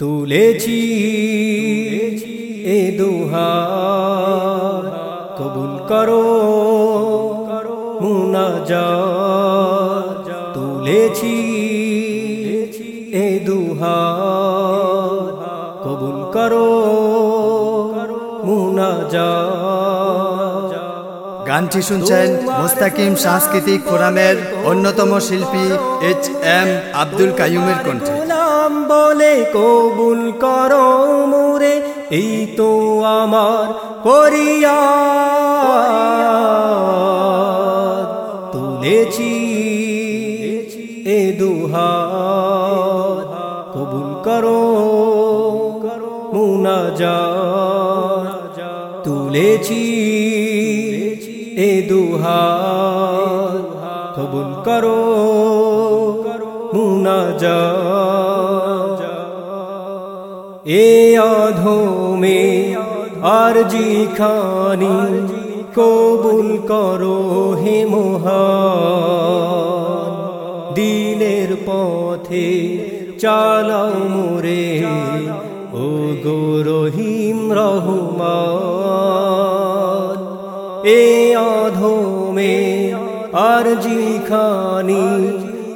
তুলেছি এ দুহা কবুল করো মুনাজা তুলেছি এ দুহা কবুল করো মুনাজা গানটি শুনছেন মোস্তাকিম সাংস্কৃতিক ফোরামের অন্যতম শিল্পী এইচ এম আব্দুল কাইয়ুমের কণ্ঠে। বলে কবুল করো মোরে, এই তো আমার করিয়া। তুলেছি এ দুহা কবুল করো মুনাজা তুলেছি এ দুহা কবুল করো মুনাজা এ অধমে আর জি খানি কবুল করো হে মহান। দিনের পথে চালাও মোরে, ও গো রহিম রহমান। এ অধমে আর জি খানি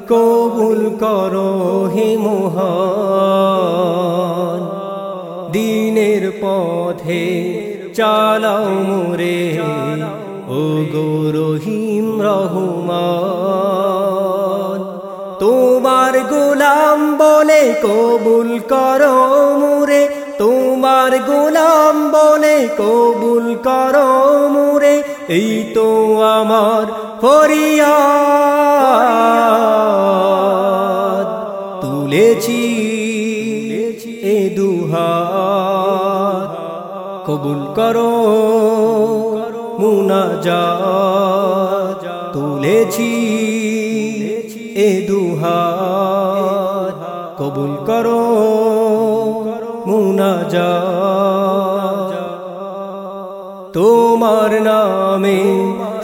কবুল করো হে মহান। দিনের পথে চালাও মোরে, ও গো রহিম রহমান। তোমার গোলাম বলে কবুল করো মোরে তোমার গোলাম বলে কবুল করো মুরে, এই তো আমার ফরিয়াদ। তুলেছি এ দুহাত। কবুল করো মুনাজাত। তুলেছি এ দুহাত। কবুল করো মুনাজাত তোমার নামে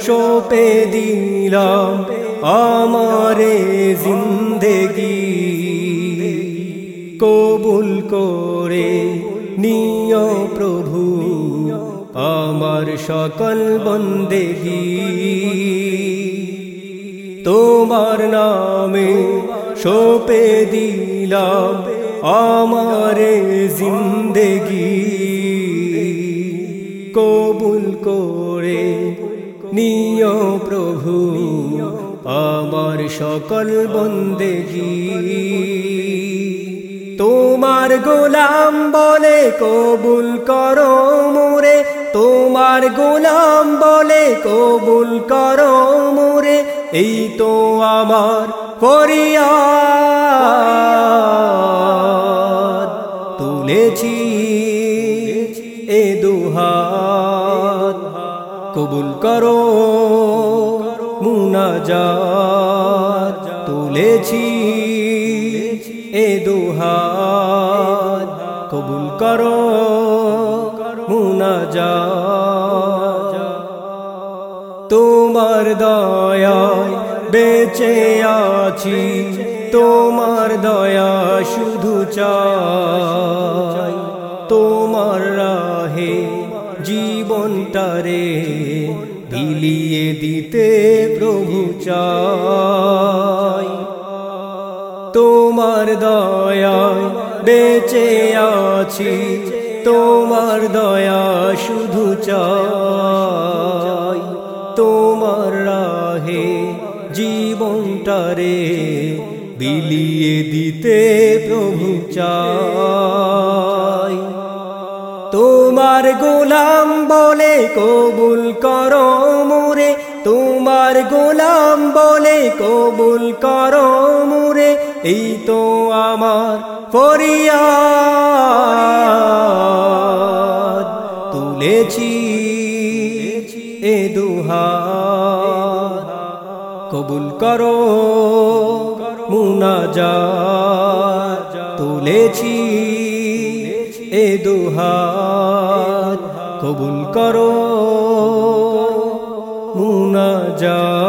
সোপে দিলাম আমারে জিন্দেগি। কবুল করে নিয় প্রভু আমার সকল বন্দেগি। তোমার নামে সোপে দিলাম আমারে জিন্দেগি কবুল করে নিয় প্রভু, আমার সকল বন্দেগি। তোমার গোলাম বলে কবুল করো মোরে, তোমার গোলাম বলে কবুল করো মোরে, এই তো আমার ফরিয়াদ তুলেছি এ দুহাত। কবুল করো মুনাজাত। তুলেছি এ দুহাত। কবুল করো মুনাজাত। তোমার দয়ায় বেঁচে আছি, তোমার দয়া শুধু চাই। জীবনটারে বিলিয়ে দিতে প্রভু চাই তোমার দয়ায় বেঁচে আছি, তোমার দয়া শুধু চাই। তোমার রাহে জীবনটারে বিলিয়ে দিতে প্রভু চাই তোমার গোলাম বলে কবুল করো মোরে। তোমার গোলাম বলে কবুল করো মোরে। এই তো আমার ফরিয়াদ। তুলেছি এ দুহাত। কবুল করো মুনাজাত। তুলেছি এ দুহাত কবুল করো মুনাজাত।